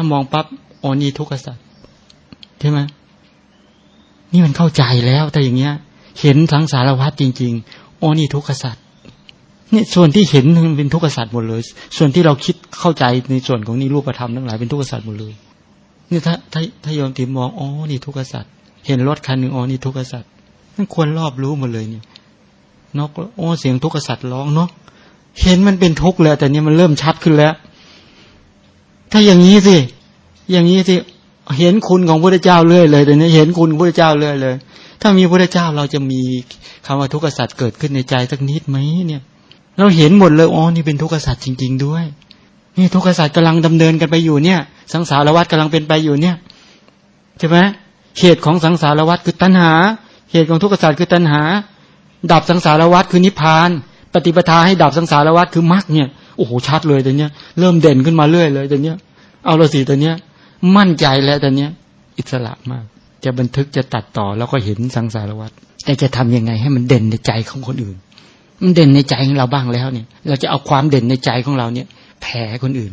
ถ้ามองปั๊บโอนี่ทุกข์สัตว์ใช่ไหมนี่มันเข้าใจแล้วแต่อย่างเงี้ย เห็นทั้งสารวัตรจริง ๆ โอนี่ทุกข์สัตว์นี่ส่วนที่เห็นมันเป็นทุกข์สัตว์หมดเลย ส่วนที่เราคิดเข้าใจในส่วนของนี่รูปธรรมทั้งหลายเป็นทุกข์สัตว์หมดเลยนี่ถ้าถ้าถ้าโยมติมองอ๋อนี่ทุกข์สัตว์เห็นรถคันหนึ่งอ๋อนี่ทุกข์สัตว์นั่นควรรอบรู้หมดเลยเนี่ยนกโอ้เสียงทุกข์สัตว์ร้องเนาะเห็นมันเป็นทุกข์แล้วแต่เนี้ยมันเริ่มชัดขึ้นแล้ว ถ้าอย่างนี้สิ อย่างนี้สิ เห็นคุณของพระเจ้าเรื่อยเลยแต่นี้เห็นคุณพระเจ้าเรื่อยเลย ถ้ามีพระเจ้าเราจะมีคำว่าทุกข์สัตว์เกิดขึ้นในใจสักนิดไหมเนี่ย เราเห็นหมดเลยอ๋อนี่เป็นทุกข์สัตว์จริง ๆ ด้วย นี่ทุกข์สัตว์กำลังดำเนินกันไปอยู่เนี่ย สังสารวัฏกำลังเป็นไปอยู่เนี่ยใช่ไหมเหตุของสังสารวัฏคือตัณหา เหตุของทุกข์สัตว์คือตัณหา ดับสังสารวัฏคือนิพพาน ปฏิปทาให้ดับสังสารวัฏคือมรรคเนี่ย โอ้โหชัดเลยแต่เนี้ย เริ่มเด่นขึ้นมาเรื่อยเลยแต่เนี้ย เอาละสิแต่เนี้ย มั่นใจแล้วแต่เนี้ย อิสระมาก จะบันทึกจะตัดต่อแล้วก็เห็นสังสารวัฏแต่จะทำยังไงให้มันเด่นในใจของคนอื่น มันเด่นในใจของเราบ้างแล้วเนี่ย เราจะเอาความเด่นในใจของเราเนี่ยแผ่คนอื่น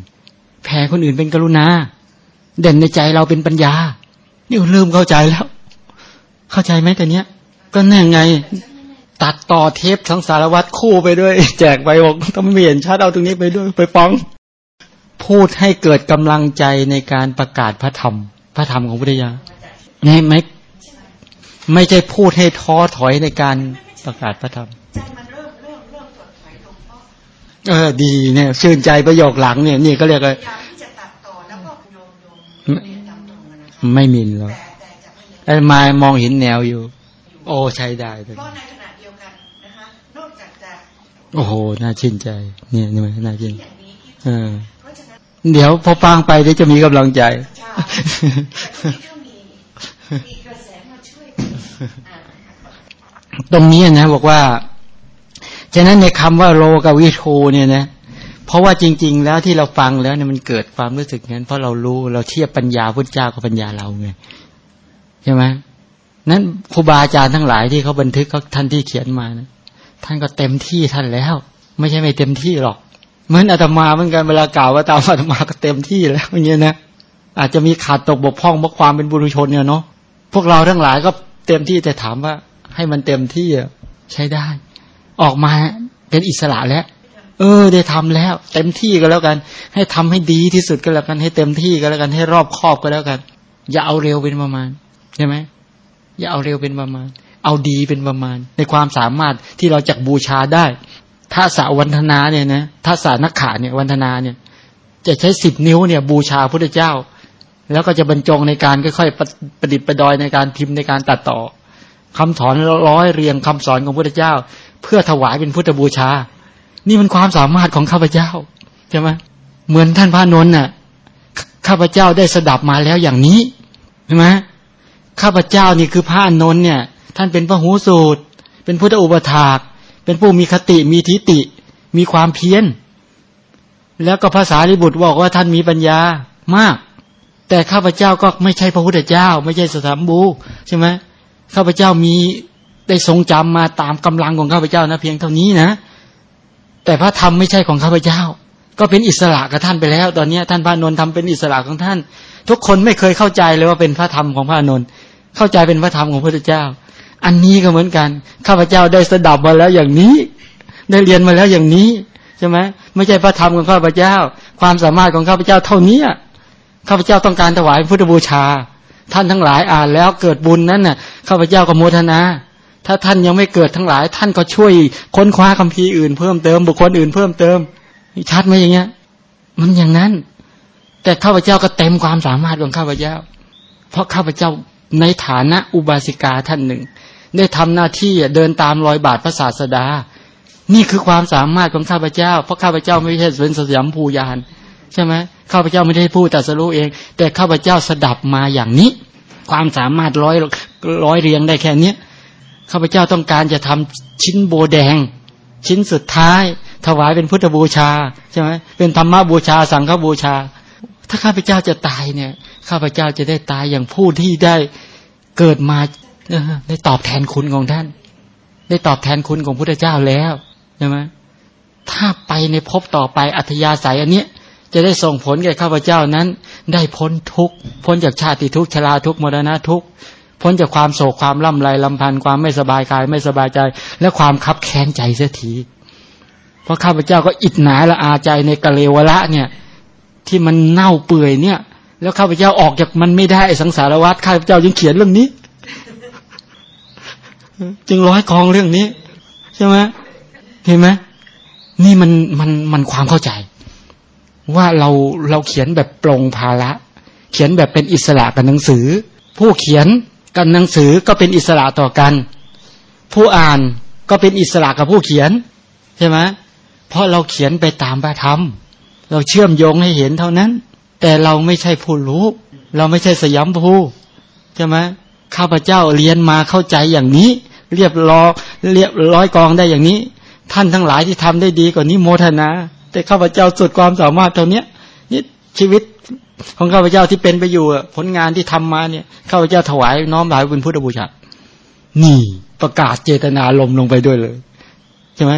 แผ่คนอื่นเป็นกรุณา เด่นในใจเราเป็นปัญญานี่เริ่มเข้าใจแล้ว เข้าใจไหมแต่เนี้ย ก็แน่ไง ตัดต่อเทปทั้งสารวัตรคู่ไปด้วย แจกไปบอกต้องไม่เห็นชัดเอาตรงนี้ไปด้วย ไปฟ้อง พูดให้เกิดกำลังใจในการประกาศพระธรรม พระธรรมของพุทธยาไงไหมไม่ใช่พูดให้ท้อถอยในการประกาศพระธรรมเออดีเนี่ยชื่นใจประโยคหลังเนี่ย นี่ก็เรียกว่าไม่มินหรอกไอ้มามองเห็นแนวอยู่ โอ้ใช้ได้เพราะในขณะเดียวกันนะคะนอกจากจะโอ้โห น่าชื่นใจ เนี่ยนี่น่าชื่นเออ เดี๋ยวพอฟังไปเดี๋ยวจะมีกำลังใจตรงนี้นะบอกว่า ฉะนั้นในคำว่าโลกวิโทเนี่ยนะ เพราะว่าจริง ๆ แล้วที่เราฟังแล้วเนี่ยมันเกิดความรู้สึกนั้น เพราะเรารู้เราเทียบปัญญาพุทธเจ้ากับปัญญาเราไงใช่ไหมนั้นครูบาอาจารย์ทั้งหลายที่เขาบันทึกเขาท่านที่เขียนมานะท่านก็เต็มที่ท่านแล้ว ไม่ใช่ไม่เต็มที่หรอก เหมือนอาตมาเหมือนกันเวลากล่าวว่าตามอาตมาก็เต็มที่แล้วอย่างเงี้ยนะอาจจะมีขาดตกบกพร่องเพราะความเป็นบุรุชนเนี่ยเนาะพวกเราทั้งหลายก็เต็มที่แต่ถามว่า ให้มันเต็มที่ใช้ได้ ออกมาเป็นอิสระแล้ว เออ ได้ทำแล้ว เต็มที่ก็แล้วกัน ให้ทำให้ดีที่สุดก็แล้วกัน ให้เต็มที่ก็แล้วกันให้รอบครอบก็แล้วกัน อย่าเอาเร็วเป็นประมาณใช่ไหมอย่าเอาเร็วเป็นประมาณ เอาดีเป็นประมาณ ในความสามารถที่เราจักบูชาได้ ถ้าสาวันธนาเนี่ยนะถ้าสานักขาเนี่ยวันธนาเนี่ย จะใช้สิบนิ้วเนี่ย บูชาพระเจ้า แล้วก็จะบรรจงในการค่อยๆประดิษฐ์ประดอยในการพิมพ์ในการตัดต่อคำสอนร้อยเรียงคำสอนของพระเจ้า เพื่อถวายเป็นพุทธบูชา นี่มันความสามารถของข้าพเจ้าใช่ไหมเหมือนท่านพระนนท์น่ะข้าพเจ้าได้สดับมาแล้วอย่างนี้ใช่ไหมข้าพเจ้านี่คือพระนนท์เนี่ย ท่านเป็นพระหูสูตร เป็นพุทธอุปถาก เป็นผู้มีคติมีทิฏฐิมีความเพียรแล้วก็ภาษาลิบุตรบอกว่าท่านมีปัญญามาก แต่ข้าพเจ้าก็ไม่ใช่พระพุทธเจ้า ไม่ใช่สถามบูใช่ไหมข้าพเจ้ามีได้ทรงจำมาตามกำลังของข้าพเจ้านะเพียงเท่านี้นะ แต่พระธรรมไม่ใช่ของข้าพเจ้า ก็เป็นอิสระกับท่านไปแล้ว ตอนนี้ท่านพระนนท์ทำเป็นอิสระของท่าน ทุกคนไม่เคยเข้าใจเลยว่าเป็นพระธรรมของพระนนท์เข้าใจเป็นพระธรรมของพระพุทธเจ้า อันนี้ก็เหมือนกันข้าพเจ้าได้สดับมาแล้วอย่างนี้ ได้เรียนมาแล้วอย่างนี้ใช่ไหมไม่ใช่พระธรรมของข้าพเจ้า ความสามารถของข้าพเจ้าเท่านี้ข้าพเจ้าต้องการถวายพุทธบูชา ท่านทั้งหลายอ่านแล้วเกิดบุญนั้นน่ะข้าพเจ้าก็โมทนา ถ้าท่านยังไม่เกิดทั้งหลาย ท่านก็ช่วยค้นคว้าคัมภีร์อื่นเพิ่มเติมบุคคลอื่นเพิ่มเติมชัดไหมอย่างเงี้ย มันอย่างนั้น แต่ข้าพเจ้าก็เต็มความสามารถของข้าพเจ้า เพราะข้าพเจ้าในฐานะอุบาสิกาท่านหนึ่ง ได้ทำหน้าที่เดินตามรอยบาทพระศาสดา นี่คือความสามารถของข้าพเจ้า เพราะข้าพเจ้าไม่ใช่เป็นสยามภูยานใช่ไหมข้าพเจ้าไม่ได้พูดแต่สรู้เอง แต่ข้าพเจ้าสดับมาอย่างนี้ ความสามารถร้อยร้อยเรียงได้แค่เนี้ยข้าพเจ้าต้องการจะทำชิ้นโบแดง ชิ้นสุดท้าย ถวายเป็นพุทธบูชาใช่ไหมเป็นธรรมบูชา สังฆบูชา ถ้าข้าพเจ้าจะตายเนี่ย ข้าพเจ้าจะได้ตายอย่างผู้ที่ได้เกิดมา ได้ตอบแทนคุณของท่าน ได้ตอบแทนคุณของพุทธเจ้าแล้วใช่ไหมถ้าไปในภพต่อไปอัธยาศัยอันเนี้ยจะได้ส่งผลแก่ข้าพเจ้านั้น ได้พ้นทุกข์พ้นจากชาติทุกข์ชราทุกข์มรณะทุกข์พ้นจากความโศกความล่ำไรลำพันธ์ความไม่สบายกายไม่สบายใจ และความคับแค้นใจเสียทีเพราะข้าพเจ้าก็อิดหนาละอาใจในกะเลวละเนี่ย ที่มันเน่าเปื่อยเนี่ย แล้วข้าพเจ้าออกจากมันไม่ได้สังสารวัฏข้าพเจ้ายังเขียนเรื่องนี้ จึงร้อยกองเรื่องนี้ ใช่ไหมเห็นไหมนี่มันมันมันความเข้าใจ ว่าเราเราเขียนแบบปรงภาระ เขียนแบบเป็นอิสระกับหนังสือ ผู้เขียนกับหนังสือก็เป็นอิสระต่อกัน ผู้อ่านก็เป็นอิสระกับผู้เขียน ใช่ไหมเพราะเราเขียนไปตามพระธรรม เราเชื่อมโยงให้เห็นเท่านั้น แต่เราไม่ใช่ผู้รู้ เราไม่ใช่สยามภูใช่ไหม ข้าพเจ้าเรียนมาเข้าใจอย่างนี้ เรียบร้อยเรียบร้อยกองได้อย่างนี้ ท่านทั้งหลายที่ทำได้ดีกว่านี้โมทนา แต่ข้าพเจ้าสุดความสามารถเท่านี้นี่ชีวิตของข้าพเจ้าที่เป็นไปอยู่ผลงานที่ทำมาเนี่ยข้าพเจ้าถวายน้อมถวายเป็นพุทธบูชานี่ประกาศเจตนาลมลงไปด้วยเลยใช่ไหม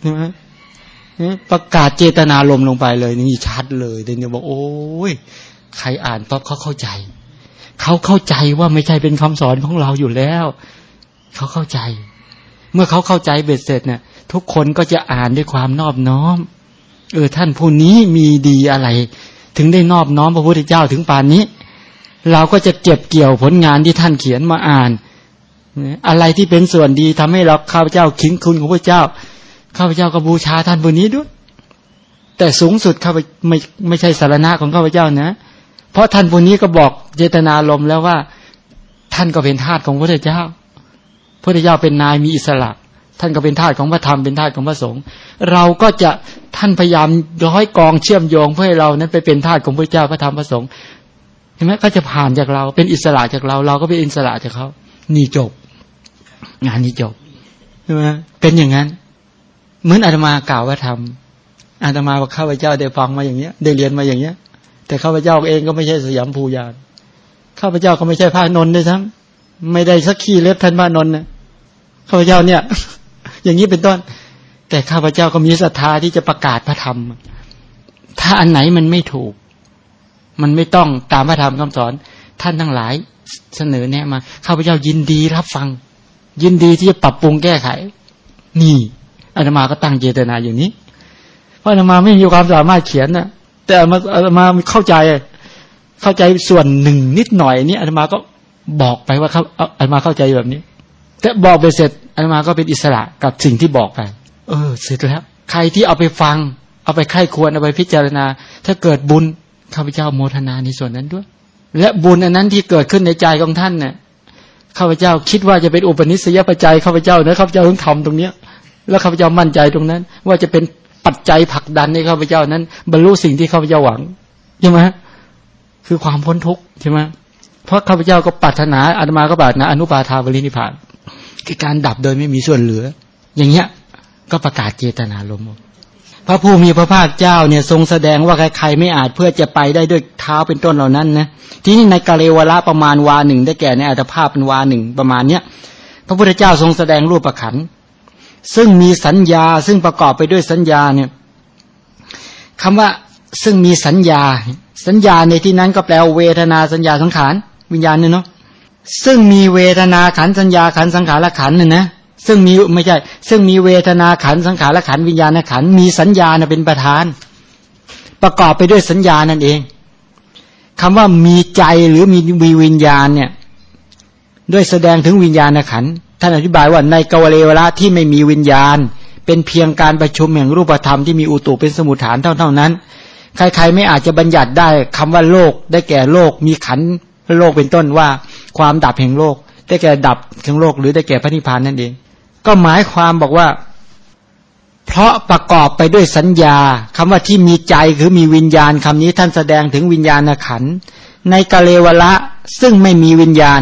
ใช่ไหมประกาศเจตนาลมลงไปเลย นี่ชัดเลยเดี๋ยวบอกโอ้ยใครอ่านปั๊บเขาเข้าใจ เขาเข้าใจว่าไม่ใช่เป็นคำสอนของเราอยู่แล้ว เขาเข้าใจ เมื่อเขาเข้าใจเบ็ดเสร็จเนี่ยทุกคนก็จะอ่านด้วยความนอบน้อม เออท่านผู้นี้มีดีอะไร ถึงได้นอบน้อมพระพุทธเจ้าถึงป่านนี้ เราก็จะเก็บเกี่ยวผลงานที่ท่านเขียนมาอ่าน อะไรที่เป็นส่วนดีทำให้เราข้าพเจ้าคิงคุณของพระเจ้าข้าพเจ้าก็บูชาท่านผู้นี้ด้วย แต่สูงสุดข้าพไม่ไม่ใช่สารณะของข้าพเจ้านะ เพราะท่านผู้นี้ก็บอกเจตนาลมแล้วว่า ท่านก็เป็นทาสของพระเจ้าพระเจ้าเป็นนายมีอิสระ ท่านก็เป็นทาสของพระธรรมเป็นทาสของพระสงฆ์เราก็จะท่านพยายามร้อยกองเชื่อมโยงเพื่อให้เรานั้นไปเป็นทาสของพระเจ้าพระธรรมพระสงฆ์เห็นไหมก็จะผ่านจากเราเป็นอิสระจากเรา เราก็เป็นอิสระจากเขานี่จบ งานนี้จบใช่ไหมเป็นอย่างนั้น เหมือนอาตมากล่าวว่าทำอาตมาว่าข้าพเจ้าได้ฟังมาอย่างเนี้ย ได้เรียนมาอย่างเนี้ย แต่ข้าพเจ้าเองก็ไม่ใช่สยามภูยานข้าพเจ้าก็ไม่ใช่พระนนท์ด้วยซ้ำไม่ได้สักขี้เล็บท่านพระนนท์นะข้าพเจ้าเนี่ย อย่างนี้เป็นต้น แต่ข้าพเจ้าก็มีศรัทธาที่จะประกาศพระธรรม ถ้าอันไหนมันไม่ถูก มันไม่ต้องตามพระธรรมคำสอน ท่านทั้งหลายเสนอแนะมาข้าพเจ้ายินดีรับฟัง ยินดีที่จะปรับปรุงแก้ไข นี่อาตมาก็ตั้งเจตนาอย่างนี้ เพราะอาตมาไม่มีความสามารถเขียนนะ แต่อาตมาเข้าใจ เข้าใจส่วนหนึ่งนิดหน่อยนี่อาตมาก็บอกไปว่าเขาอาตมาเข้าใจแบบนี้ แต่บอกไปเสร็จอาตมาก็เป็นอิสระกับสิ่งที่บอกไป เออ เสร็จแล้ว ใครที่เอาไปฟัง เอาไปไข้ควรเอาไปพิจารณา ถ้าเกิดบุญข้าพเจ้าโมทนาในส่วนนั้นด้วย และบุญอันนั้นที่เกิดขึ้นในใจของท่านเนี่ยข้าพเจ้าคิดว่าจะเป็นอุปนิสัยปัจจัยข้าพเจ้านะข้าพเจ้าต้องทำตรงเนี้ย แล้วข้าพเจ้ามั่นใจตรงนั้น ว่าจะเป็น ปัจจัยผลักดันให้ข้าพเจ้านั้น บรรลุสิ่งที่ข้าพเจ้าหวังใช่ไหมคือความพ้นทุกข์ใช่ไหมเพราะข้าพเจ้าก็ปรารถนาอาตมาก็ปรารถนาอนุปาทาบริณิพานคือการดับโดยไม่มีส่วนเหลือ อย่างเงี้ยก็ประกาศเจตนาลมพระผู้มีพระภาคเจ้าเนี่ยทรงแสดงว่าใครๆไม่อาจเพื่อจะไปได้ด้วยเท้าเป็นต้นเหล่านั้นนะที่นี่ในกาเลวละประมาณวาหนึ่งได้แก่ในอัตภาพเป็นวาหนึ่งประมาณเนี้ยพระพุทธเจ้าทรงแสดงรูปประขัน ซึ่งมีสัญญาซึ่งประกอบไปด้วยสัญญาเนี่ยคำว่าซึ่งมีสัญญา สัญญาในที่นั้นก็แปลเวทนาสัญญาสังขารวิญญาณเนี่ยเนาะซึ่งมีเวทนาขันสัญญาขันสังขารขันเนี่ยนะซึ่งมีไม่ใช่ ซึ่งมีเวทนาขันสังขารขันวิญญาณขันมีสัญญาเป็นประธาน ประกอบไปด้วยสัญญานั่นเองคำว่ามีใจหรือมีวิญญาณเนี่ย ด้วยแสดงถึงวิญญาณขัน ท่านอธิบายว่าในกวเลวละที่ไม่มีวิญญาณ เป็นเพียงการประชุมแห่งรูปธรรมที่มีอุตุเป็นสมุทฐานเท่าเท่านั้น ใครๆไม่อาจจะบัญญัติได้คำว่าโลก ได้แก่โลก มีขันโลกเป็นต้นว่าความดับแห่งโลก ได้แก่ดับแห่งโลก หรือได้แก่พระนิพพานนั่นเอง ก็หมายความบอกว่า เพราะประกอบไปด้วยสัญญาคำว่าที่มีใจคือมีวิญญาณคำนี้ท่านแสดงถึงวิญญาณขันในกะเลวละซึ่งไม่มีวิญญาณ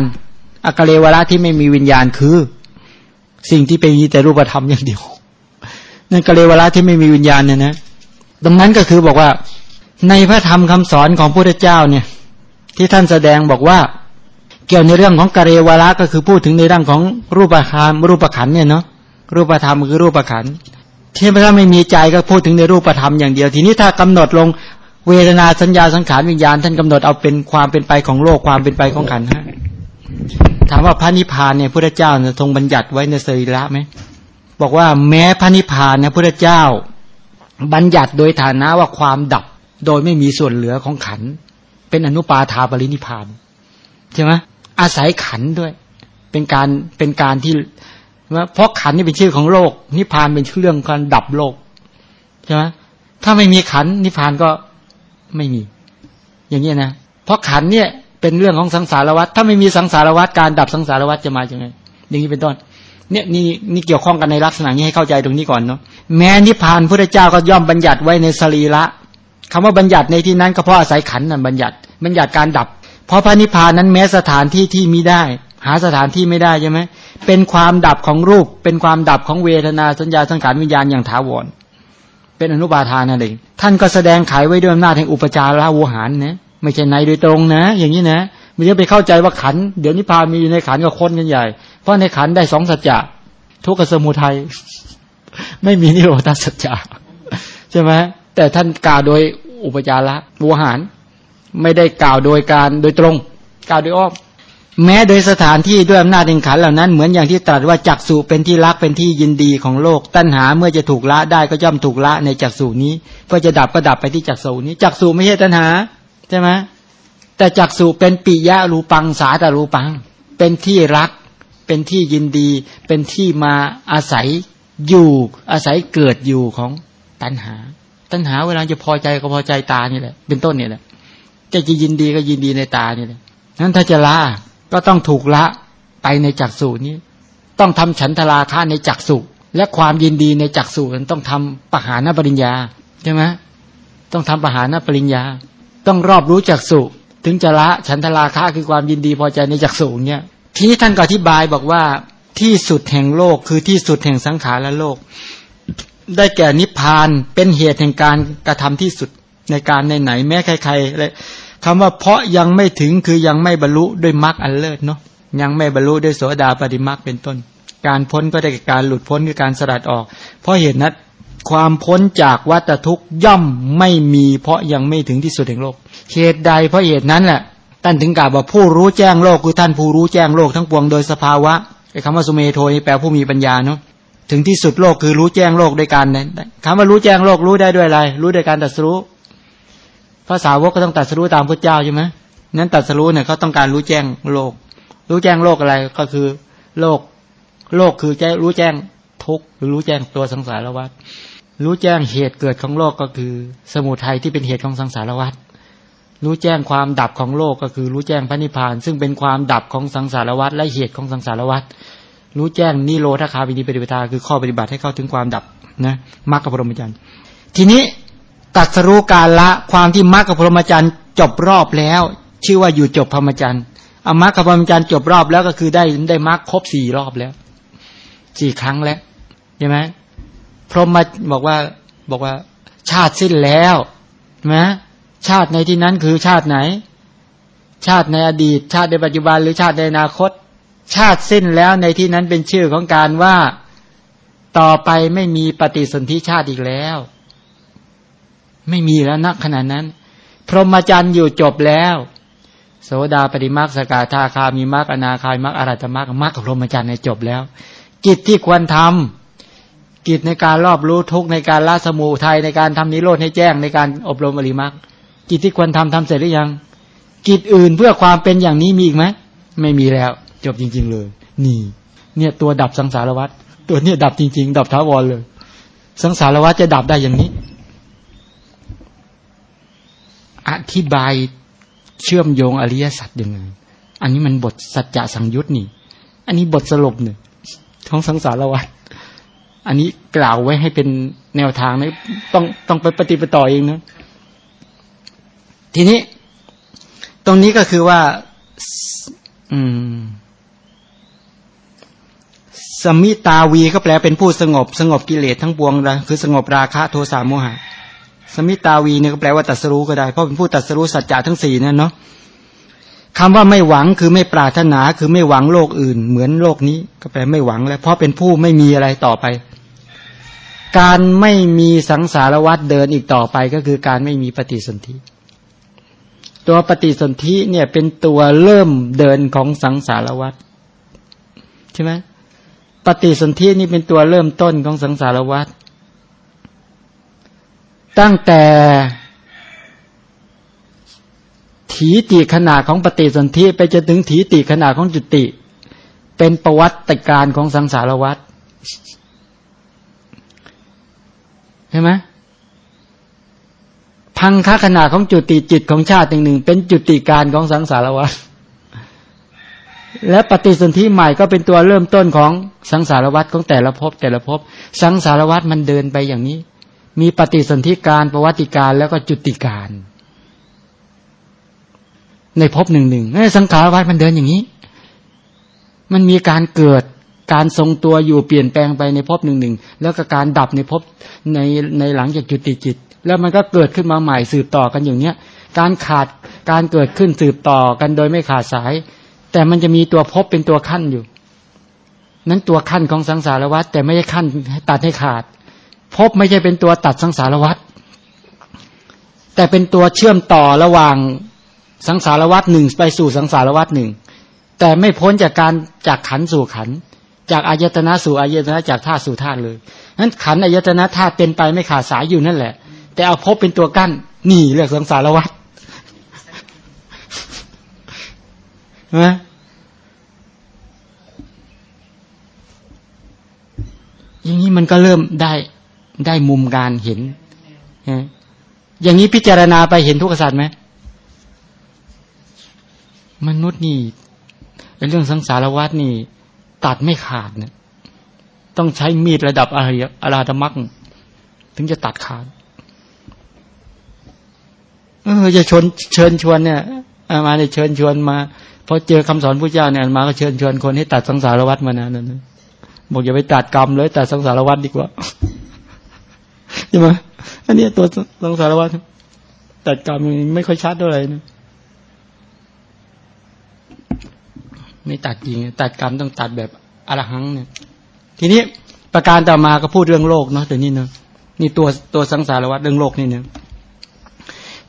อกเลวระที่ไม่มีวิญญาณคือ สิ่งที่เป็นมีแต่รูปธรรมอย่างเดียวนั่นกเลวระที่ไม่มีวิญญาณเนี่ยนะดังนั้นก็คือบอกว่า ในพระธรรมคำสอนของพระพุทธเจ้าเนี่ย ที่ท่านแสดงบอกว่า เกี่ยวในเรื่องของกเรวระก็คือพูดถึงในเรื่องของรูปธรรมรูปขันเนี่ยเนาะรูปธรรมคือรูปขันที่พระไม่มีใจก็พูดถึงในรูปธรรมอย่างเดียว ทีนี้ถ้ากำหนดลงเวทนาสัญญาสังขารวิญญาณ ท่านกำหนดเอาเป็นความเป็นไปของโลกความเป็นไปของขันฮะ ถามว่าพระนิพพานเนี่ยพระเจ้าเนี่ยทรงบัญญัติไว้ในสรีระไหมบอกว่าแม้พระนิพพานเนี่ยพระเจ้า บัญญัติโดยฐานะว่าความดับโดยไม่มีส่วนเหลือของขัน เป็นอนุปาทาปรินิพานใช่ไหมอาศัยขันด้วย เป็นการเป็นการที่ว่าเพราะขันนี่เป็นชื่อของโลก นิพานเป็นชื่อเรื่องการดับโลกใช่ไหมถ้าไม่มีขันนิพานก็ไม่มี อย่างนี้นะเพราะขันเนี่ย เป็นเรื่องของสังสารวัฏถ้าไม่มีสังสารวัฏการดับสังสารวัฏจะมาอย่างไงอย่างนี้เป็นต้น เนี่ยนี่นี่เกี่ยวข้องกันในลักษณะนี้ให้เข้าใจตรงนี้ก่อนเนาะแม้นิพพานพระเจ้าก็ย่อมบัญญัติไว้ในสรีระคำว่าบัญญัติในที่นั้นก็เพราะอาศัยขันนั้นบัญญัติบัญญัติการดับ เพราะพระนิพพานนั้นแม้สถานที่ที่มีได้ หาสถานที่ไม่ได้ใช่ไหมเป็นความดับของรูป เป็นความดับของเวทนาสัญญาสังขารวิญญาณอย่างถาวรเป็นอนุบาทานนั่นเองท่านก็แสดงขายไว้ด้วยอำนาจแห่งอุปจาระวหารนะ ไม่ใช่ในโดยตรงนะ อย่างนี้นะไม่ใช่ไปเข้าใจว่าขัน เดี๋ยวนิพพานมีอยู่ในขันกับคนกันใหญ่ เพราะในขันได้สองสัจจะทุกขสมุทัยไม่มีนิโรธาสัจจะใช่ไหมแต่ท่านกล่าวโดยอุปจาระวหาร ไม่ได้กล่าวโดยการโดยตรง กล่าวโดยอ้อมแม้โดยสถานที่ด้วยอำนาจแห่งขันเหล่านั้น เหมือนอย่างที่ตรัสว่าจักสุเป็นที่รักเป็นที่ยินดีของโลก ตัณหาเมื่อจะถูกละได้ก็ย่อมถูกละในจักสุนี้ เพื่อจะดับก็ดับไปที่จักสุนี้จักสุไม่ใช่ตัณหา ใช่ไหมแต่จักสุเป็นปิยะรูปังสาตรูปัง เป็นที่รัก เป็นที่ยินดี เป็นที่มาอาศัยอยู่อาศัยเกิดอยู่ของตัณหา ตัณหาเวลาจะพอใจก็พอใจตานี่แหละ เป็นต้นนี่แหละจะจะยินดีก็ยินดีในตานี่แหละนั้นถ้าจะละก็ต้องถูกละไปในจักสูนี้ ต้องทำฉันทราคะในจักสุและความยินดีในจักสุต้องทำปหานปริญญาใช่ไหมต้องทำปหานปริญญา ต้องรอบรู้จักสุถึงจะละฉันทราคะคือความยินดีพอใจในจักสุเนี่ยทีนี้ท่านก็อธิบายบอกว่าที่สุดแห่งโลกคือที่สุดแห่งสังขารและโลก ได้แก่นิพพานเป็นเหตุแห่งการกระทำที่สุดในการในไหนแม้ใครๆเลยคำว่าเพราะยังไม่ถึงคือยังไม่บรรลุด้วยมรรคอันเลิศเนาะยังไม่บรรลุด้วยโสดาปฏิมรรคเป็นต้น การพ้นก็ได้แก่การหลุดพ้นคือการสลัดออก เพราะเหตุนั้น ความพ้นจากวัฏทุกข์ย่อมไม่มีเพราะยังไม่ถึงที่สุดแห่งโลกเหตุใดเพราะเหตุนั้นแหละท่านถึงกล่าวว่าผู้รู้แจ้งโลกคือท่านผู้รู้แจ้งโลกทั้งปวงโดยสภาวะไอ้คำว่าสุเมโทนี่แปลผู้มีปัญญาเนาะถึงที่สุดโลกคือรู้แจ้งโลกด้วยการคำว่ารู้แจ้งโลกรู้ได้ด้วยอะไร รู้ด้วยการตัดสู้ภาษาวกก็ต้องตัดสู้ตามพระเจ้าใช่ไหมนั้นตัดสู้เนี่ยเขาต้องการรู้แจ้งโลก รู้แจ้งโลกอะไรก็คือ โลก โลกคือแจ้รู้แจ้ง ทุกหรือรู้แจ้งตัวสังสารวัฏรู้แจ้งเหตุเกิดของโลกก็คือ สมุทัยที่เป็นเหตุของสังสารวัฏรู้แจ้งความดับของโลกก็คือ รู้แจ้งพระนิพพาน ซึ่งเป็นความดับของสังสารวัฏและเหตุของสังสารวัฏรู้แจ้งนิโรธคาวินิปฏิปทาคือข้อปฏิบัติให้เข้าถึงความดับนะมรรคพรหมจรรย์ทีนี้ตัดสรู้การละความที่มรรคพรหมจรรย์จบรอบแล้ว ชื่อว่าอยู่จบพรหมจรรย์อมรรคพรหมจรรย์จบรอบแล้วก็คือได้ได้มรรคครบสี่รอบแล้วสี่ครั้งแล้ว ใช่ไหมพรหมมาบอกว่าบอกว่า ชาติสิ้นแล้วนะชาติในที่นั้นคือชาติไหน ชาติในอดีต ชาติในปัจจุบันหรือชาติในอนาคต ชาติสิ้นแล้วในที่นั้นเป็นชื่อของการว่าต่อไปไม่มีปฏิสนธิชาติอีกแล้ว ไม่มีแล้วนักขนาดนั้น พรหมจรรย์อยู่จบแล้วโสดาปฏิมาสกาธาคามีมรรคอนาคายมรรคอรัตมรรคมรรคพรหมจรรย์เนี่ยจบแล้ว กิจที่ควรทำ กิจในการรอบรู้ทุกในการละสมูทัยในการทำนิโรธให้แจ้งในการอบรมอริมักกิจที่ควรทำทำเสร็จหรือยัง กิจอื่นเพื่อความเป็นอย่างนี้มีอีกไหมไม่มีแล้ว จบจริง ๆ เลย นี่ เนี่ยตัวดับสังสารวัฏตัวเนี่ยดับจริง ๆ ดับท้าวรเลย สังสารวัฏจะดับได้อย่างนี้ อธิบายเชื่อมโยงอริยสัจยังไงอันนี้มันบทสัจจะสังยุตนี่ อันนี้บทสรุปเนี่ยของสังสารวัฏ อันนี้กล่าวไว้ให้เป็นแนวทางนะต้องต้องไปปฏิปต่อเองนะ ทีนี้ ตรงนี้ก็คือว่า อืม สมิตาวีก็แปลเป็นผู้สงบ สงบกิเลสทั้งปวงนะคือสงบราคะโทสะโมหะ สมิตาวีเนี่ยก็แปลว่าตัดสรู้ก็ได้ เพราะเป็นผู้ตัดสรู้สัจจะทั้งสี่นั่นเนาะ คำว่าไม่หวังคือไม่ปรารถนาคือไม่หวังโลกอื่น เหมือนโลกนี้ก็แปลไม่หวังแล้ว เพราะเป็นผู้ไม่มีอะไรต่อไป การไม่มีสังสารวัตรเดินอีกต่อไปก็คือการไม่มีปฏิสนธิตัวปฏิสนธิเนี่ยเป็นตัวเริ่มเดินของสังสารวัตรใช่ไหมปฏิสนธินี่เป็นตัวเริ่มต้นของสังสารวัตรตั้งแต่ ถีติขนาดของปฏิสนธิไปจนถึงถีติขนาดของจุติ เป็นประวัติการของสังสารวัตรใช่ไหมพังค่าขนาดของจุติจิตของชาติหนึ่งหนึ่งเป็นจุติการของสังสารวัตรและปฏิสนธิใหม่ก็เป็นตัวเริ่มต้นของสังสารวัตรของแต่ละภพแต่ละภพสังสารวัตรมันเดินไปอย่างนี้ มีปฏิสนธิการประวัติการแล้วก็จุติการ ในภพหนึ่งหนึ่งสังขารวัตรมันเดินอย่างนี้ มันมีการเกิดการทรงตัวอยู่เปลี่ยนแปลงไปในภพหนึ่งหนึ่งแล้วก็การดับในภพในในหลังจากจุติจิต แล้วมันก็เกิดขึ้นมาใหม่สืบต่อกันอย่างเนี้ย การขาดการเกิดขึ้นสืบต่อกันโดยไม่ขาดสาย แต่มันจะมีตัวภพเป็นตัวขั้นอยู่ นั้นตัวขั้นของสังสารวัฏแต่ไม่ใช่ขั้นตัดให้ขาดภพไม่ใช่เป็นตัวตัดสังสารวัฏแต่เป็นตัวเชื่อมต่อระหว่าง สังสารวัฏหนึ่งไปสู่สังสารวัฏหนึ่งแต่ไม่พ้นจากการจากขันสู่ขัน จากอายตนะสู่อายตนะจากธาตุสู่ธาตุเลยนั้นขันอายตนะธาตุเป็นไปไม่ขาดสายอยู่นั่นแหละ แต่เอาพบเป็นตัวกั้นนี่เรียกสังสารวัฏนะอย่างนี้มันก็เริ่มได้ได้มุมการเห็น อย่างนี้พิจารณาไปเห็นทุกขสัตว์ไหม มนุษย์นี่เป็นเรื่องสังสารวัฏนี่ ตัดไม่ขาดเนี่ยต้องใช้มีดระดับอาริยอาราธมักถึงจะตัดขาดเออจะชวนเชิญชวนเนี่ยมาเนี่ยเชิญชวนมาพอเจอคำสอนพระเจ้าเนี่ยมาก็เชิญชวนคนให้ตัดสังสารวัฏมานะนั่นบอกอย่าไปตัดกรรมเลยตัดสังสารวัฏดีกว่าใช่ไหมอันนี้ตัวสังสารวัฏตัดกรรมไม่ค่อยชัดเท่าไหร่นะ ไม่ตัดจริงตัดกรรมต้องตัดแบบอรหังเนี่ย ทีนี้ประการต่อมาก็พูดเรื่องโลกเนาะแต่นี่เนาะนี่ตัวตัวสังสารวัฏเรื่องโลกนี่เนี่ย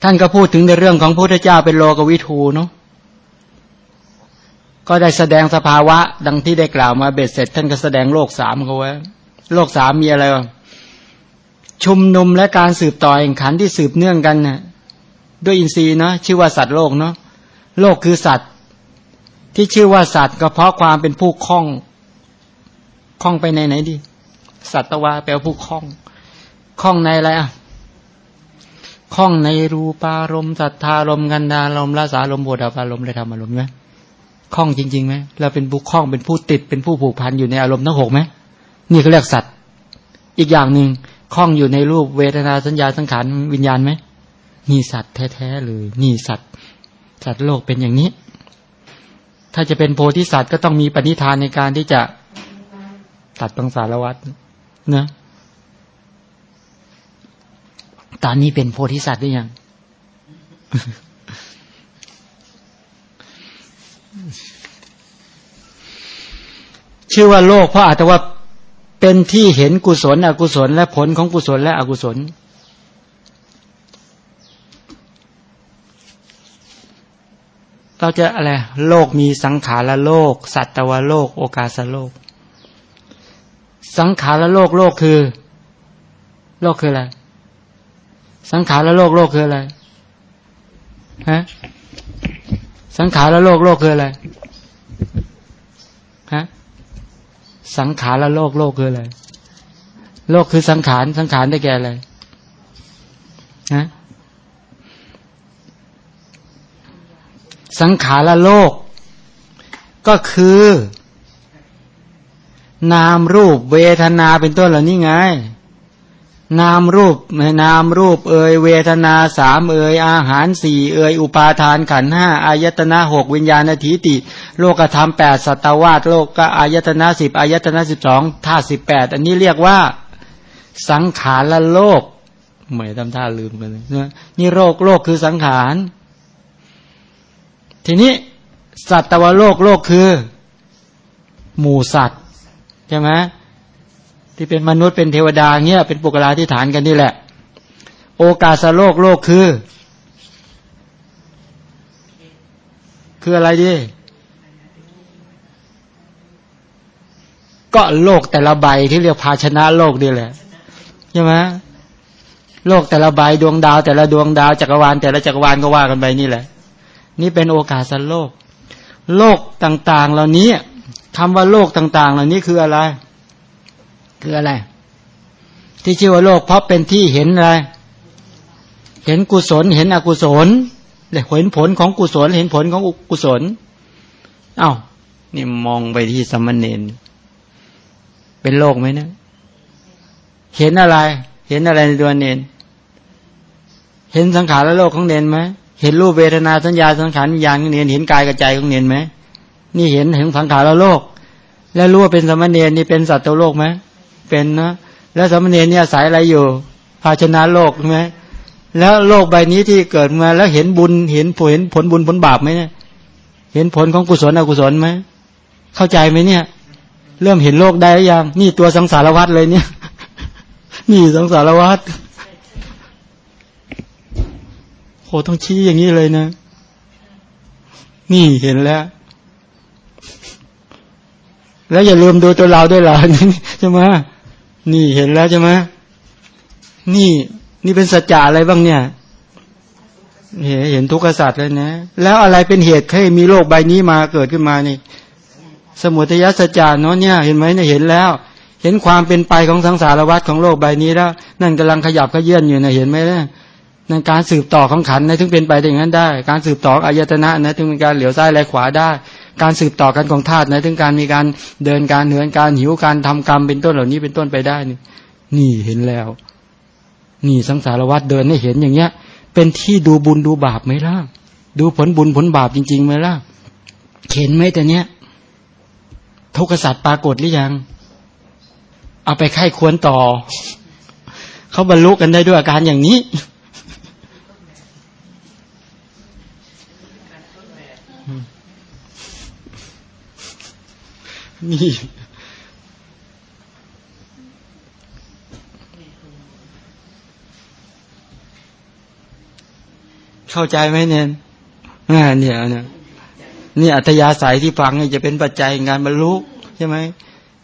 ท่านก็พูดถึงในเรื่องของพระพุทธเจ้าเป็นโลกวิทูเนาะก็ได้แสดงสภาวะ ดังที่ได้กล่าวมาเบ็ดเสร็จ ท่านก็แสดงโลกสามเขาไว้โลกสามมีอะไรวะชุมนุมและการสืบต่อแห่งขันที่สืบเนื่องกันนะ่ะด้วยอินทรีย์เนาะชื่อว่าสัตว์โลกเนาะโลกคือสัตว์ ที่ชื่อว่าสัตว์ก็เพราะความเป็นผู้คล้องคล้องไปในไหนดี สัตวะแปลว่าผู้คล้องคล้องในอะไรอะคล้องในรูปารมณ์สัทธารมกันดารมละสารมโพธาปารมณ์เลยทำอารมณ์ไหมคล้องจริงๆไหมเราเป็นผู้คล้องเป็นผู้ติดเป็นผู้ผูกพันอยู่ในอารมณ์ทั้งหกไหมนี่เขาเรียกสัตว์ อีกอย่างหนึ่งคล้องอยู่ในรูปเวทนาสัญญาสังขารวิญญาณไหมนี่สัตว์แท้ๆเลยนี่สัตว์ สัตว์โลกเป็นอย่างนี้ ถ้าจะเป็นโพธิสัตว์ก็ต้องมีปณิธานในการที่จะตัดตังสารวัตรนะตอนนี้เป็นโพธิสัตว์หรือยัง ชื่อว่าโลกเพราะอาจจะว่าเป็นที่เห็นกุศล อกุศล และผลของกุศลและอกุศล เราจะอะไรโลกมีสังขารละโลก สัตวโลก โอกาสโลก สังขารละโลกโลกคือ โลกคืออะไร สังขารละโลกโลกคืออะไรฮะสังขารละโลกโลกคืออะไรฮะสังขารละโลกโลกคืออะไร โลกคือสังขารสังขารได้แก่อะไรฮะ สังขารโลก ก็คือ นามรูปเวทนาเป็นต้นเหล่านี้ไง นามรูปนามรูปเอยเวทนาสามเอยอาหารสี่เอยอุปาทานขันห้าอายตนะหกวิญญาณทิติ โลกธรรมแปดสัตวาสโลกก็อายตนะสิบอายตนะสิบสองธาตุสิบแปดอันนี้เรียกว่า สังขารละโลกไม่ทำท่าลืมกันเลยนี่โลกโลกคือสังขาร ทีนี้สัตวโลกโลกคือ หมู่สัตว์ใช่ไหมที่เป็นมนุษย์เป็นเทวดาเงี้ยเป็นปุกลาที่ฐานกันนี่แหละ โอกาสโลกโลกคือ คืออะไรดิก็โลกแต่ละใบที่เรียกภาชนะโลกนี่แหละใช่ไหมโลกแต่ละใบดวงดาว แต่ละดวงดาวจักรวาลแต่ละจักรวาลก็ว่ากันไปนี่แหละ นี่เป็นโอกาสสันโลก โลกต่าง ๆ เหล่านี้คำว่าโลกต่าง ๆ เหล่านี้คืออะไร คืออะไร ที่ชื่อว่าโลกเพราะเป็นที่เห็นอะไร เห็นกุศล เห็นอกุศลเห็นผลของกุศล เห็นผลของอกุศลเอา้านี่มองไปที่สมณเณรเป็นโลกไหมเนะ เห็นอะไร เห็นอะไรในตัวเนน เห็นสังขารและโลกของเนนไหม เห็นรูปเวทนาสัญญาสังขารวิญญาณของเนนเห็นกายกับใจของเนนไหมนี่เห็นเห็นสังขารและโลก แล้วรู้ว่าเป็นสมณเณรนี่เป็นสัตว์ตัวโลกไหมเป็นนะแล้วสมณเณรเนี่ยสายอะไรอยู่ ภาชนะโลกใช่ไหมแล้วโลกใบนี้ที่เกิดมาแล้วเห็นบุญเห็นผลเห็นผลบุญผลบาปไหมเนี่ยเห็นผลของกุศลอกุศลไหมเข้าใจไหมเนี่ย เริ่มเห็นโลกได้หรือยังนี่ตัวสังสารวัตรเลยเนี่ย นี่สังสารวัตร โหต้องชี้อย่างนี้เลยนะ นี่เห็นแล้ว แล้วอย่าลืมดูตัวเราด้วยล่ะใช่ไหมนี่เห็นแล้วใช่ไหมนี่นี่เป็นสัจจะอะไรบ้างเนี่ยเห็นทุกขสัตว์เลยนะ แล้วอะไรเป็นเหตุให้มีโลกใบนี้มาเกิดขึ้นมานี่ สมุทัยสัจจานาะเนี่ย เห็นไหมเนี่ยเห็นแล้ว เห็นความเป็นไปของสังสารวัฏของโลกใบนี้แล้ว นั่นกำลังขยับขยื่นอยู่นะเห็นไหมเนี่ย ในการสืบต่อของขันนะถึงเป็นไปอย่างนั้นได้ การสืบต่ออายตนะนะถึงมีการเหลียวซ้ายแลขวาได้ การสืบต่อกันของธาตุนะถึงการมีการเดินการเหือนการหิวการทำกรรมเป็นต้นเหล่านี้เป็นต้นไปได้นี่นี่เห็นแล้ว นี่สังสารวัฏเดินให้เห็นอย่างเงี้ย เป็นที่ดูบุญดูบาปไหมล่ะดูผลบุญผลบาปจริงๆไหมล่ะเห็นไหมแต่เนี้ยทุกษัตริย์ปรากฏหรือยัง เอาไปไข้ควรต่อ เขาบรรลุกันได้ด้วยอาการอย่างนี้ นี่เข้าใจไหมเนี่ยเนี่ยเนี่ยนี่อัธยาศัยที่ฟังเนี่ยจะเป็นปัจจัยงานบรรลุใช่ไหม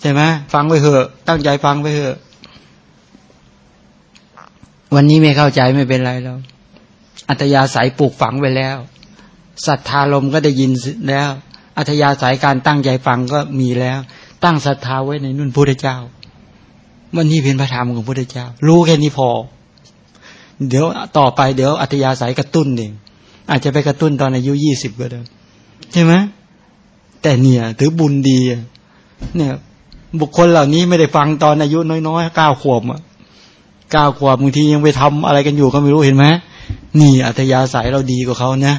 ใช่ไหมฟังไปเถอะ ตั้งใจฟังไปเถอะ วันนี้ไม่เข้าใจไม่เป็นไรแล้วอัธยาศัยปลูกฝังไปแล้วศรัทธาลมก็ได้ยินแล้ว อัธยาศัยการตั้งใจฟังก็มีแล้ว ตั้งศรัทธาไว้ในนุ่นพุทธเจ้าวันนี้เป็นพระธรรมของพุทธเจ้า รู้แค่นี้พอ เดี๋ยวต่อไปเดี๋ยวอัธยาศัยกระตุ้นเองอาจจะไปกระตุ้นตอนอายุยี่สิบก็ได้ใช่ไหมแต่เนี่ยถือบุญดีเนี่ย บุคคลเหล่านี้ไม่ได้ฟังตอนอายุน้อยๆเก้าขวบอะเก้าขวบบางทียังไปทำอะไรกันอยู่ก็ไม่รู้เห็นไหมนี่อัธยาศัยเราดีกว่าเขานะ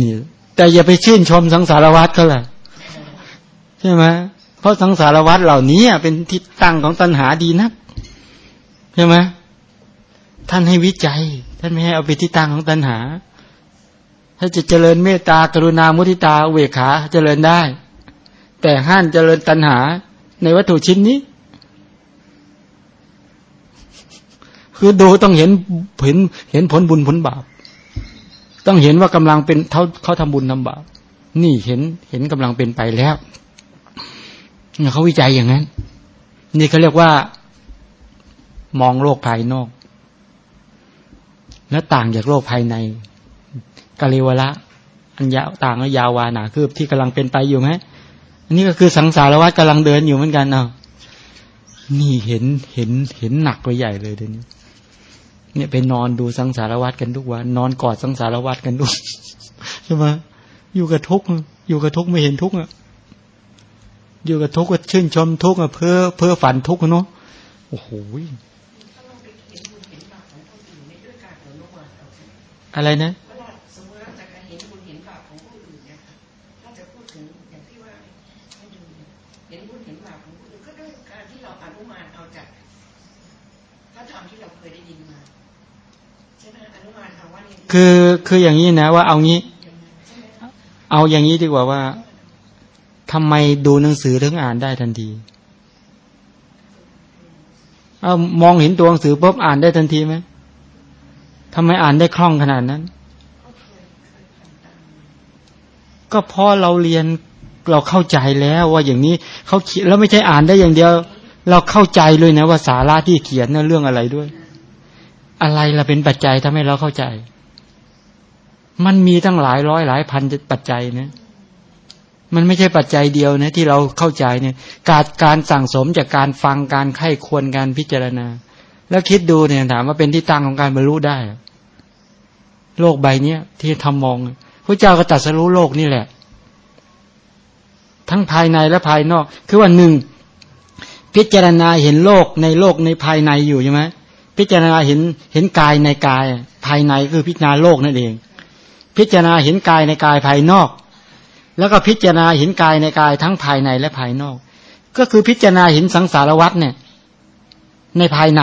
นี่แต่อย่าไปชื่นชมสังสารวัตรเขาแหละใช่ไหมเพราะสังสารวัตรเหล่านี้เป็นทิศตั้งของตัณหาดีนักใช่ไหมท่านให้วิจัย ท่านไม่ให้เอาไปที่ตั้งของตัณหา ถ้าจะเจริญเมตตากรุณามุทิตาเวขาเจริญได้ แต่ห้านเจริญตัณหาในวัตถุชิ้นนี้ คือดูต้องเห็นเห็นเห็นผลบุญผลบาป ต้องเห็นว่ากำลังเป็นเขาเขาทำบุญทาบาปนี่เห็นเห็นกำลังเป็นไปแล้วเขาวิจัยอย่างนั้น นี่เขาเรียกว่า มองโลกภายนอก และต่างจากโลกภายในกาลิวละอันยาวต่างและยาวานาคือที่กำลังเป็นไปอยู่ไหมอันนี้ก็คือสังสารวัฏกำลังเดินอยู่เหมือนกันเนาะนี่เห็นเห็นเห็นหนักไปใหญ่เลยเดี๋ยวนี้ เนี่ยไปนอนดูสังสารวัฏกันทุกวัน นอนกอดสังสารวัฏกันทุกใช่ไหมอยู่กับทุกอยู่กับทุกไม่เห็นทุกอะอยู่กับทุกก็ชื่นชมทุกอะเพื่อเพื่อฝันทุกเนาะโอ้โหอะไรนะ คือคืออย่างนี้นะว่าเอางี้ เอาอย่างนี้ดีกว่าว่าททำไมดูหนังสือถึงอ่านได้ทันทีเอามองเห็นตัวหนังสือปุ๊บอ่านได้ทันทีไหมทำไมอ่านได้คล่องขนาดนั้น ก็เพราะเราเรียนเราเข้าใจแล้วว่าอย่างนี้เขาเขียนแล้วไม่ใช่อ่านได้อย่างเดียว เราเข้าใจเลยนะว่าสาระที่เขียนนั่นเรื่องอะไรด้วย อะไรละเป็นปัจจัยทำให้เราเข้าใจ มันมีตั้งหลายร้อยหลายพันปัจจัยนะมันไม่ใช่ปัจจัยเดียวนะที่เราเข้าใจเนี่ยการการสั่งสมจากการฟังการไข้ควรการพิจารณา แล้วคิดดูเนี่ยถามว่าเป็นที่ตั้งของการบรรลุได้ โลกใบเนี้ยที่ทำมองพระเจ้าก็ตัดสรู้โลกนี่แหละ ทั้งภายในและภายนอก คือว่าหนึ่งพิจารณาเห็นโลกในโลกในภายในอยู่ใช่ไหมพิจารณาเห็นเห็นกายในกาย ภายในคือพิจารณาโลกนั่นเอง พิจารณาเห็นกายในกายภายนอก แล้วก็พิจารณาเห็นกายในกายทั้งภายในและภายนอก ก็คือพิจารณาเห็นสังสารวัฏเนี่ยในภายใน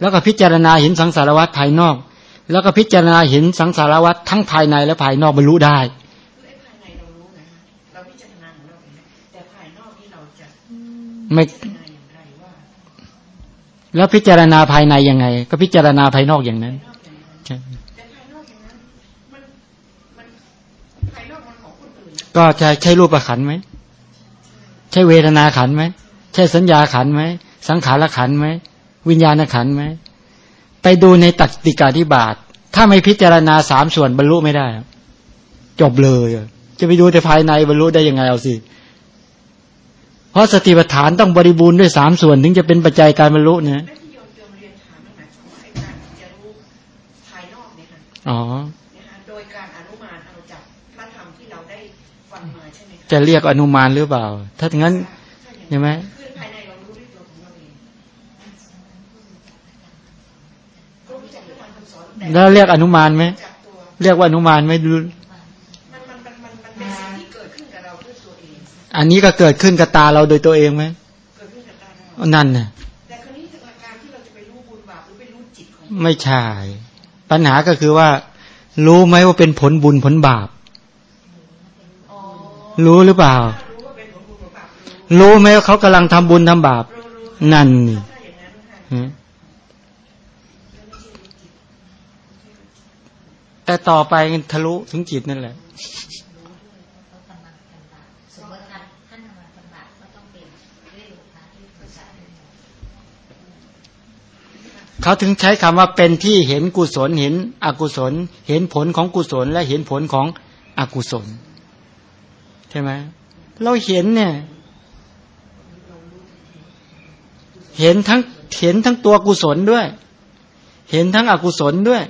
แล้วก็พิจารณาเห็นสังสารวัฏภายนอก แล้วก็พิจารณาเห็นสังสารวัฏทั้งภายในและภายนอกบรรลุได้ไอ้ภายในเรารู้นะฮะเราพิจารณาของเราเองนะแต่ภายนอกนี่เราจะไม่พิจารณาอย่างไรว่าแล้วพิจารณาภายในยังไง ก็พิจารณาภายนอกอย่างนั้นภายนอกอย่างนั้นใช่ แต่ภายนอกอย่างนั้น มันมันภายนอกมันของคนอื่นนะ ก็จะใช่รูปขันธ์ไหมใช่เวทนาขันธ์ไหมใช่สัญญาขันธ์ไหมสังขารขันธ์ไหมวิญญาณขันธ์ไหมไปดูในตัดติกาธิบาตถ้าไม่พิจารณาสามส่วนบรรลุไม่ได้ จบเลยอะจะไปดูแต่ภายในบรรลุได้ยังไงเอาสิ เพราะสติปัฏฐานต้องบริบูรณ์ด้วยสามส่วน ถึงจะเป็นปัจจัยการบรรลุเนี่ยและที่โยมโยมเรียนถามนั่นหมายความว่าไอ้การที่จะรู้ภายนอ จะเรียกอนุมานหรือเปล่า ถ้าอย่างนั้นใช่ไหมแล้วเรียกอนุมานไหมเรียกว่าอนุมานไหมดูอันนี้ก็เกิดขึ้นกับตาเราโดยตัวเองไหมนั่นน่ะไม่ใช่ ปัญหาก็คือว่า รู้ไหมว่าเป็นผลบุญผลบาป รู้หรือเปล่า รู้ไหมว่าเขากำลังทำบุญทำบาป นั่นนี่แต่ต่อไปทะลุถึงจิตนั่นแหละเขาถึงใช้คำว่าเป็นที่เห็นกุศลเห็น อกุศล เห็นผลของกุศลและเห็นผลของอกุศล ช่ไหมเราเห็นเนี่ย เห็นทั้งเห็นทั้งตัวกุศลด้วย เห็นทั้งอกุศลด้วย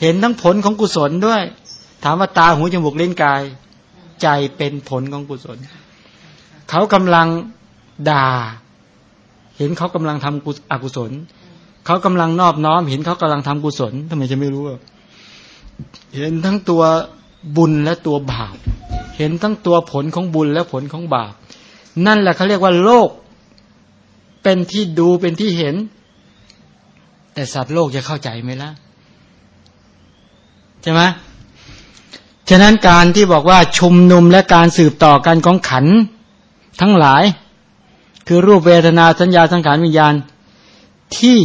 เห็นทั้งผลของกุศลด้วย ถามว่าตาหูจมูกเล่นกาย ใจเป็นผลของกุศล เขากำลังด่า เห็นเขากำลังทำกุศอกุศล เขากำลังนอบน้อม เห็นเขากำลังทำกุศลทำไมจะไม่รู้เห็นทั้งตัวบุญและตัวบาป เห็นทั้งตัวผลของบุญและผลของบาป นั่นแหละเขาเรียกว่าโลก เป็นที่ดูเป็นที่เห็น แต่สัตว์โลกจะเข้าใจไหมล่ะใช่ไหมฉะนั้นการที่บอกว่าชุมนุมและการสืบต่อกันของขันทั้งหลาย คือรูปเวทนาสัญญาสังขารวิญญาณที่